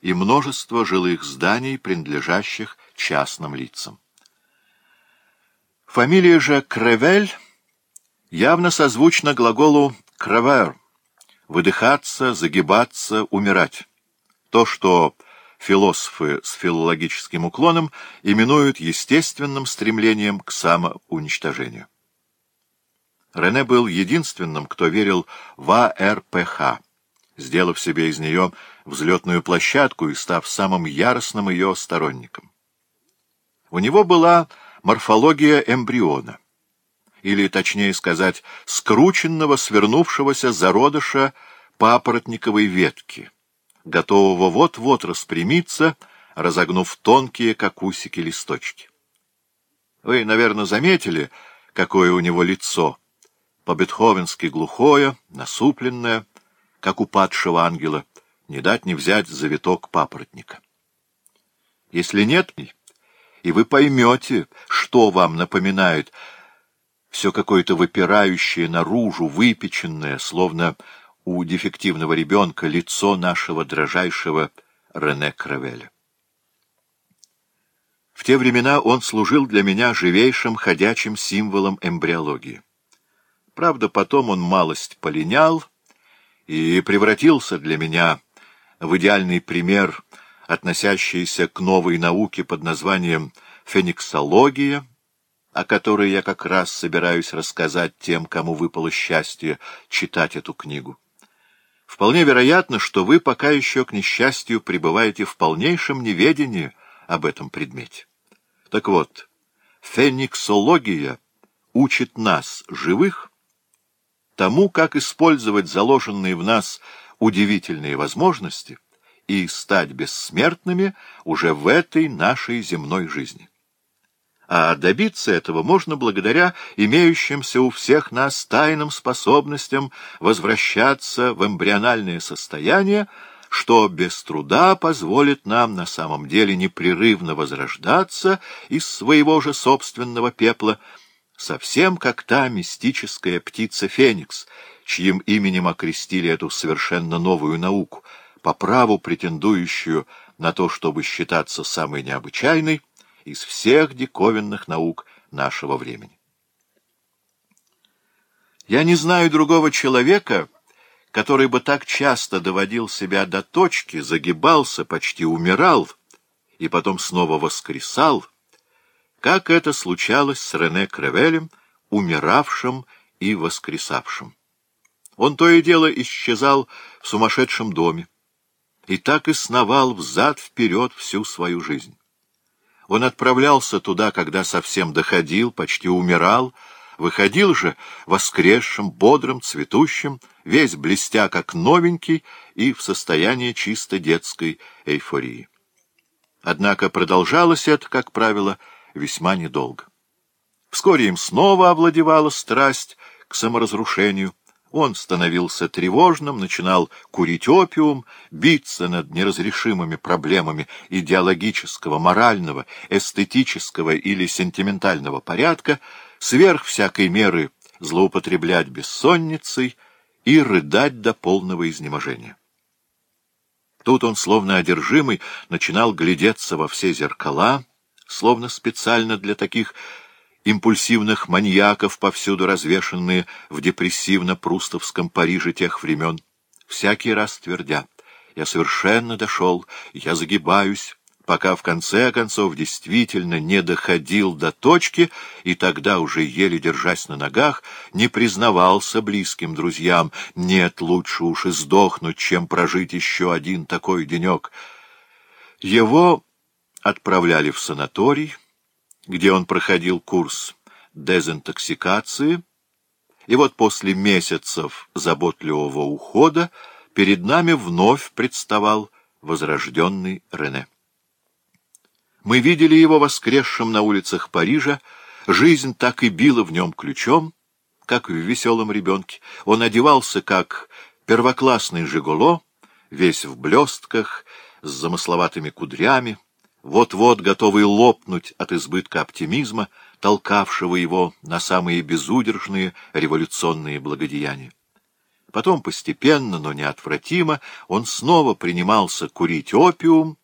и множество жилых зданий, принадлежащих частным лицам. Фамилия же Кревель явно созвучна глаголу «кревер» — выдыхаться, загибаться, умирать. То, что философы с филологическим уклоном именуют естественным стремлением к самоуничтожению. Рене был единственным, кто верил в АРПХ сделав себе из нее взлетную площадку и став самым яростным ее сторонником. У него была морфология эмбриона, или, точнее сказать, скрученного, свернувшегося зародыша папоротниковой ветки, готового вот-вот распрямиться, разогнув тонкие, как усики, листочки. Вы, наверное, заметили, какое у него лицо, по-бетховенски глухое, насупленное, как у падшего ангела, не дать не взять завиток папоротника. Если нет, и вы поймете, что вам напоминает все какое-то выпирающее наружу, выпеченное, словно у дефективного ребенка, лицо нашего дрожайшего Рене Кравеля. В те времена он служил для меня живейшим ходячим символом эмбриологии. Правда, потом он малость полинял — и превратился для меня в идеальный пример, относящийся к новой науке под названием фениксология, о которой я как раз собираюсь рассказать тем, кому выпало счастье читать эту книгу. Вполне вероятно, что вы пока еще, к несчастью, пребываете в полнейшем неведении об этом предмете. Так вот, фениксология учит нас, живых, тому, как использовать заложенные в нас удивительные возможности и стать бессмертными уже в этой нашей земной жизни. А добиться этого можно благодаря имеющимся у всех нас тайным способностям возвращаться в эмбриональное состояние, что без труда позволит нам на самом деле непрерывно возрождаться из своего же собственного пепла, совсем как та мистическая птица Феникс, чьим именем окрестили эту совершенно новую науку, по праву претендующую на то, чтобы считаться самой необычайной из всех диковинных наук нашего времени. Я не знаю другого человека, который бы так часто доводил себя до точки, загибался, почти умирал и потом снова воскресал — как это случалось с Рене Кревелем, умиравшим и воскресавшим. Он то и дело исчезал в сумасшедшем доме и так и сновал взад-вперед всю свою жизнь. Он отправлялся туда, когда совсем доходил, почти умирал, выходил же воскресшим, бодрым, цветущим, весь блестя как новенький и в состоянии чисто детской эйфории. Однако продолжалось это, как правило, весьма недолго. Вскоре им снова овладевала страсть к саморазрушению. Он становился тревожным, начинал курить опиум, биться над неразрешимыми проблемами идеологического, морального, эстетического или сентиментального порядка, сверх всякой меры злоупотреблять бессонницей и рыдать до полного изнеможения. Тут он, словно одержимый, начинал глядеться во все зеркала, словно специально для таких импульсивных маньяков, повсюду развешанные в депрессивно-прустовском Париже тех времен, всякий раз твердя «Я совершенно дошел, я загибаюсь», пока в конце концов действительно не доходил до точки и тогда уже еле держась на ногах, не признавался близким друзьям «нет, лучше уж и сдохнуть, чем прожить еще один такой денек». Его отправляли в санаторий, где он проходил курс дезинтоксикации, и вот после месяцев заботливого ухода перед нами вновь представал возрожденный Рене. Мы видели его воскресшим на улицах Парижа, жизнь так и била в нем ключом, как в веселом ребенке. Он одевался, как первоклассный «Жигуло», весь в блестках, с замысловатыми кудрями, вот-вот готовый лопнуть от избытка оптимизма, толкавшего его на самые безудержные революционные благодеяния. Потом постепенно, но неотвратимо, он снова принимался курить опиум,